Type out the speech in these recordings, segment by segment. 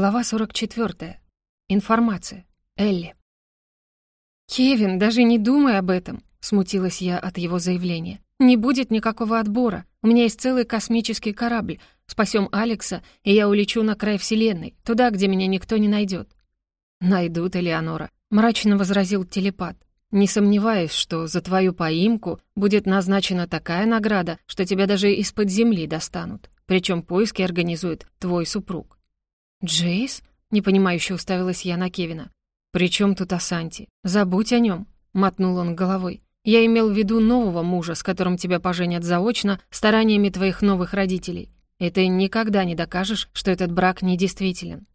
Глава 44. Информация. Элли. «Кевин, даже не думай об этом», — смутилась я от его заявления. «Не будет никакого отбора. У меня есть целый космический корабль. Спасем Алекса, и я улечу на край Вселенной, туда, где меня никто не найдет. «Найдут, Элеонора», — мрачно возразил телепат. «Не сомневаюсь, что за твою поимку будет назначена такая награда, что тебя даже из-под земли достанут. Причем поиски организует твой супруг». «Джейс?» — непонимающе уставилась я на Кевина. «При чем тут Асанти? Забудь о нем», — мотнул он головой. «Я имел в виду нового мужа, с которым тебя поженят заочно стараниями твоих новых родителей. И ты никогда не докажешь, что этот брак недействителен.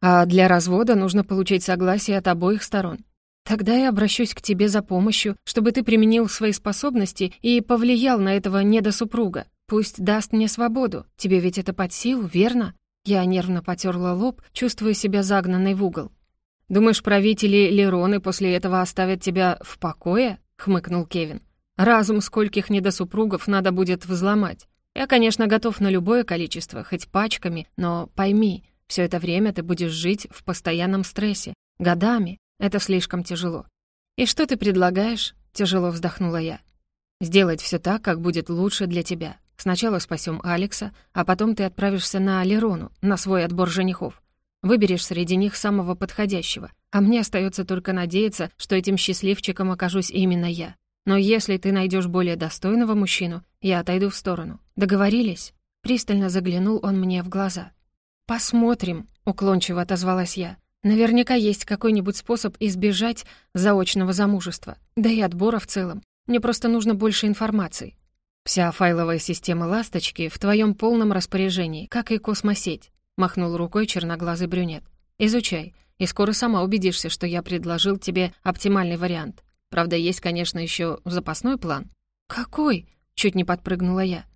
А для развода нужно получить согласие от обоих сторон. Тогда я обращусь к тебе за помощью, чтобы ты применил свои способности и повлиял на этого недосупруга. Пусть даст мне свободу. Тебе ведь это под силу, верно?» Я нервно потерла лоб, чувствуя себя загнанной в угол. «Думаешь, правители Лероны после этого оставят тебя в покое?» — хмыкнул Кевин. «Разум скольких недосупругов надо будет взломать. Я, конечно, готов на любое количество, хоть пачками, но пойми, все это время ты будешь жить в постоянном стрессе. Годами. Это слишком тяжело. «И что ты предлагаешь?» — тяжело вздохнула я. «Сделать все так, как будет лучше для тебя. Сначала спасем Алекса, а потом ты отправишься на Алерону, на свой отбор женихов. Выберешь среди них самого подходящего, а мне остается только надеяться, что этим счастливчиком окажусь именно я. Но если ты найдешь более достойного мужчину, я отойду в сторону. Договорились?» Пристально заглянул он мне в глаза. «Посмотрим», — уклончиво отозвалась я. «Наверняка есть какой-нибудь способ избежать заочного замужества, да и отбора в целом. Мне просто нужно больше информации. Вся файловая система «Ласточки» в твоем полном распоряжении, как и космосеть», — махнул рукой черноглазый брюнет. «Изучай, и скоро сама убедишься, что я предложил тебе оптимальный вариант. Правда, есть, конечно, еще запасной план». «Какой?» — чуть не подпрыгнула я.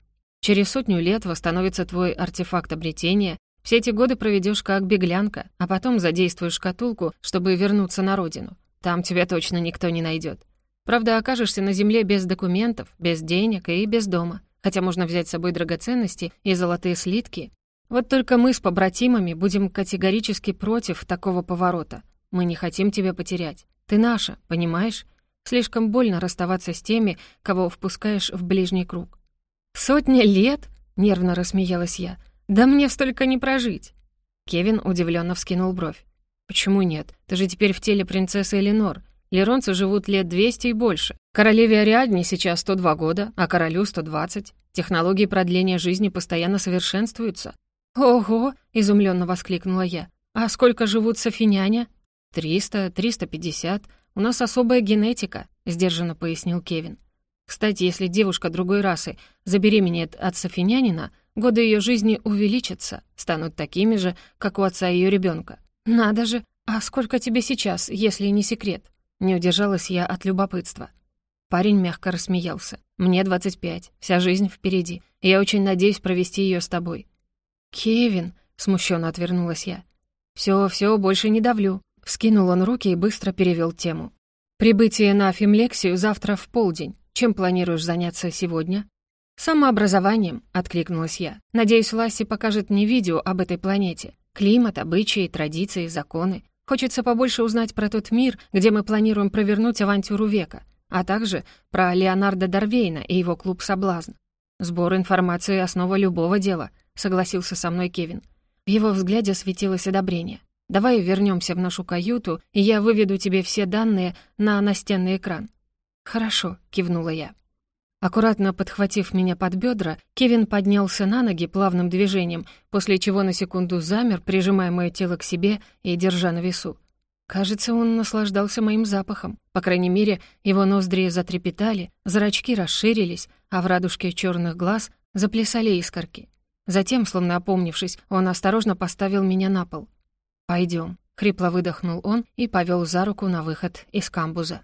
«Через сотню лет восстановится твой артефакт обретения, все эти годы проведешь как беглянка, а потом задействуешь шкатулку, чтобы вернуться на родину. Там тебя точно никто не найдет. Правда, окажешься на земле без документов, без денег и без дома. Хотя можно взять с собой драгоценности и золотые слитки. Вот только мы с побратимами будем категорически против такого поворота. Мы не хотим тебя потерять. Ты наша, понимаешь? Слишком больно расставаться с теми, кого впускаешь в ближний круг. «Сотня лет?» — нервно рассмеялась я. «Да мне столько не прожить!» Кевин удивленно вскинул бровь. «Почему нет? Ты же теперь в теле принцессы Эленор. Леронцы живут лет 200 и больше. Королеве Ариадне сейчас 102 года, а королю 120. Технологии продления жизни постоянно совершенствуются». «Ого!» — изумленно воскликнула я. «А сколько живут софиняне?» «Триста, триста пятьдесят. У нас особая генетика», — сдержанно пояснил Кевин. «Кстати, если девушка другой расы забеременеет от софинянина, Годы ее жизни увеличатся, станут такими же, как у отца ее ребенка. Надо же, а сколько тебе сейчас, если не секрет? Не удержалась я от любопытства. Парень мягко рассмеялся. «Мне 25, вся жизнь впереди. Я очень надеюсь провести ее с тобой». «Кевин», — смущенно отвернулась я. «Все, все, больше не давлю». Вскинул он руки и быстро перевел тему. «Прибытие на Фимлексию завтра в полдень. Чем планируешь заняться сегодня?» «Самообразованием», — откликнулась я. «Надеюсь, Ласси покажет мне видео об этой планете. Климат, обычаи, традиции, законы. Хочется побольше узнать про тот мир, где мы планируем провернуть авантюру века, а также про Леонардо Дарвейна и его клуб «Соблазн». «Сбор информации — основа любого дела», — согласился со мной Кевин. В его взгляде светилось одобрение. «Давай вернемся в нашу каюту, и я выведу тебе все данные на настенный экран». «Хорошо», — кивнула я. Аккуратно подхватив меня под бедра, Кевин поднялся на ноги плавным движением, после чего на секунду замер, прижимая мое тело к себе и держа на весу. Кажется, он наслаждался моим запахом. По крайней мере, его ноздри затрепетали, зрачки расширились, а в радужке черных глаз заплясали искорки. Затем, словно опомнившись, он осторожно поставил меня на пол. Пойдем, хрипло выдохнул он и повел за руку на выход из камбуза.